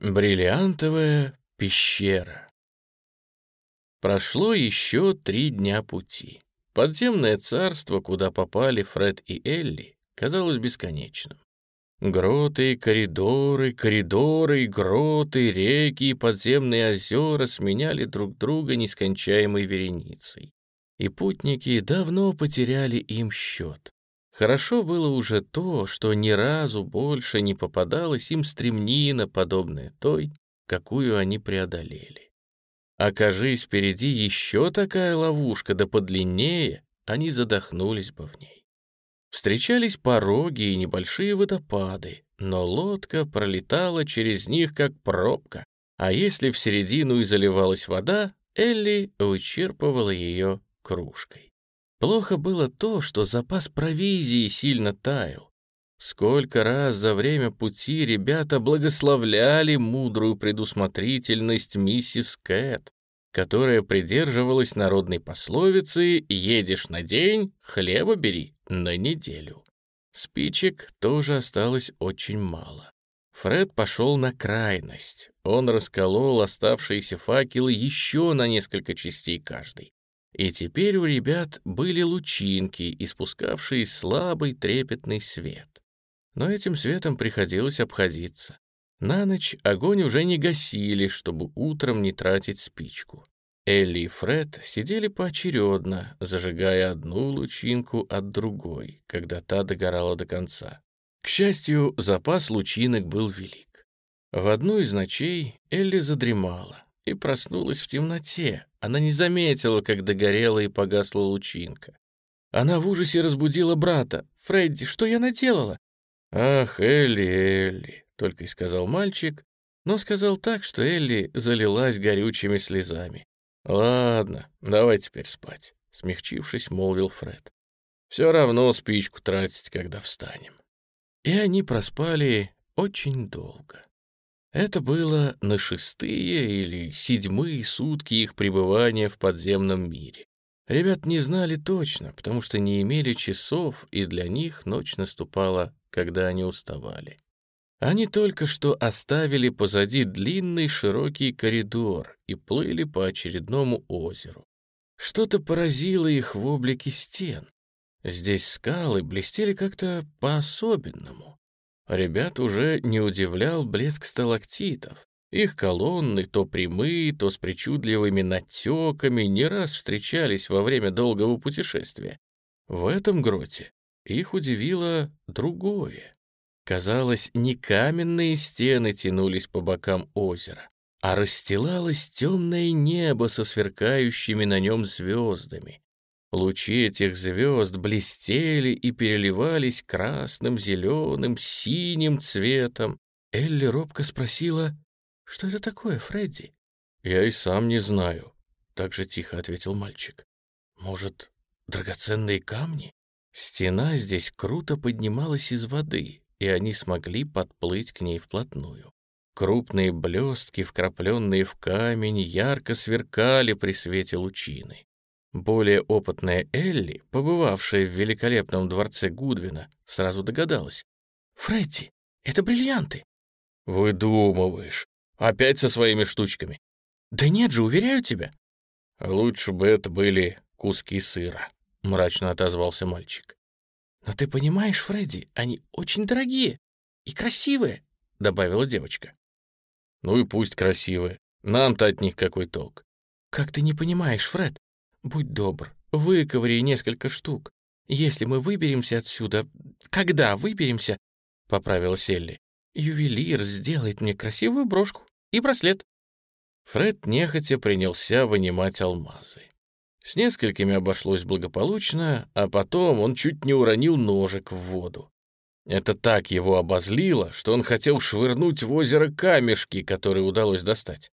Бриллиантовая пещера. Прошло еще три дня пути. Подземное царство, куда попали Фред и Элли, казалось бесконечным. Гроты, коридоры, коридоры, гроты, реки и подземные озера сменяли друг друга нескончаемой вереницей. И путники давно потеряли им счет. Хорошо было уже то, что ни разу больше не попадалась им стремнина, подобная той, какую они преодолели. Окажись впереди еще такая ловушка, да подлиннее, они задохнулись бы в ней. Встречались пороги и небольшие водопады, но лодка пролетала через них, как пробка, а если в середину и заливалась вода, Элли вычерпывала ее кружкой. Плохо было то, что запас провизии сильно таял. Сколько раз за время пути ребята благословляли мудрую предусмотрительность миссис Кэт, которая придерживалась народной пословицы «Едешь на день, хлеба бери на неделю». Спичек тоже осталось очень мало. Фред пошел на крайность. Он расколол оставшиеся факелы еще на несколько частей каждый. И теперь у ребят были лучинки, испускавшие слабый трепетный свет. Но этим светом приходилось обходиться. На ночь огонь уже не гасили, чтобы утром не тратить спичку. Элли и Фред сидели поочередно, зажигая одну лучинку от другой, когда та догорала до конца. К счастью, запас лучинок был велик. В одну из ночей Элли задремала и проснулась в темноте, она не заметила, как догорела и погасла лучинка. Она в ужасе разбудила брата. «Фредди, что я наделала?» «Ах, Элли, Элли», — только и сказал мальчик, но сказал так, что Элли залилась горючими слезами. «Ладно, давай теперь спать», — смягчившись, молвил Фред. «Все равно спичку тратить, когда встанем». И они проспали очень долго. Это было на шестые или седьмые сутки их пребывания в подземном мире. Ребят не знали точно, потому что не имели часов, и для них ночь наступала, когда они уставали. Они только что оставили позади длинный широкий коридор и плыли по очередному озеру. Что-то поразило их в облике стен. Здесь скалы блестели как-то по-особенному. Ребят уже не удивлял блеск сталактитов. Их колонны, то прямые, то с причудливыми натеками, не раз встречались во время долгого путешествия. В этом гроте их удивило другое. Казалось, не каменные стены тянулись по бокам озера, а расстилалось темное небо со сверкающими на нем звездами. Лучи этих звезд блестели и переливались красным, зеленым, синим цветом. Элли робко спросила, «Что это такое, Фредди?» «Я и сам не знаю», — так же тихо ответил мальчик. «Может, драгоценные камни?» Стена здесь круто поднималась из воды, и они смогли подплыть к ней вплотную. Крупные блестки, вкрапленные в камень, ярко сверкали при свете лучины. Более опытная Элли, побывавшая в великолепном дворце Гудвина, сразу догадалась. «Фредди, это бриллианты!» «Выдумываешь. Опять со своими штучками». «Да нет же, уверяю тебя». «Лучше бы это были куски сыра», — мрачно отозвался мальчик. «Но ты понимаешь, Фредди, они очень дорогие и красивые», — добавила девочка. «Ну и пусть красивые. Нам-то от них какой толк». «Как ты не понимаешь, Фред? Будь добр, выковыри несколько штук. Если мы выберемся отсюда... Когда выберемся, — поправила Селли, — ювелир сделает мне красивую брошку и браслет. Фред нехотя принялся вынимать алмазы. С несколькими обошлось благополучно, а потом он чуть не уронил ножик в воду. Это так его обозлило, что он хотел швырнуть в озеро камешки, которые удалось достать.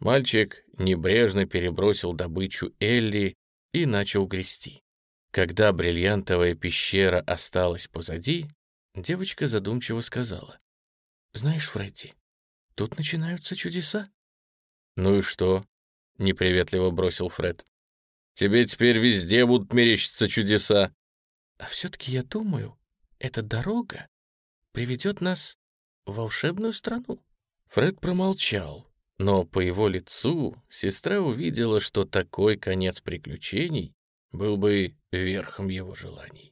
Мальчик небрежно перебросил добычу Элли и начал грести. Когда бриллиантовая пещера осталась позади, девочка задумчиво сказала. «Знаешь, Фредди, тут начинаются чудеса». «Ну и что?» — неприветливо бросил Фред. «Тебе теперь везде будут мерещиться чудеса». «А все-таки я думаю, эта дорога приведет нас в волшебную страну». Фред промолчал, но по его лицу сестра увидела, что такой конец приключений был бы верхом его желаний.